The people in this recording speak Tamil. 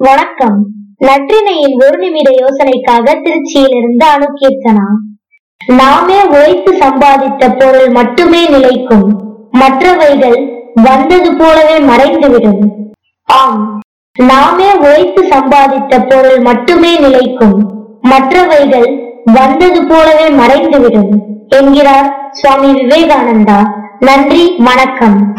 வணக்கம். நற்றினையின் ஒரு நிமிட யோசனைக்காக திருச்சியிலிருந்து அணுகீர்த்தனா நாமே உழைத்து சம்பாதித்த பொருள் மட்டுமே நிலைக்கும். மற்றவைகள் வந்தது போலவே மறைந்துவிடும். ஆம். நாமே உழைத்து சம்பாதித்த பொருள் மட்டுமே நிலைக்கும். மற்றவைகள் வந்தது போலவே மறைந்துவிடும் என்கிறார் சுவாமி விவேகானந்தா. நன்றி வணக்கம்.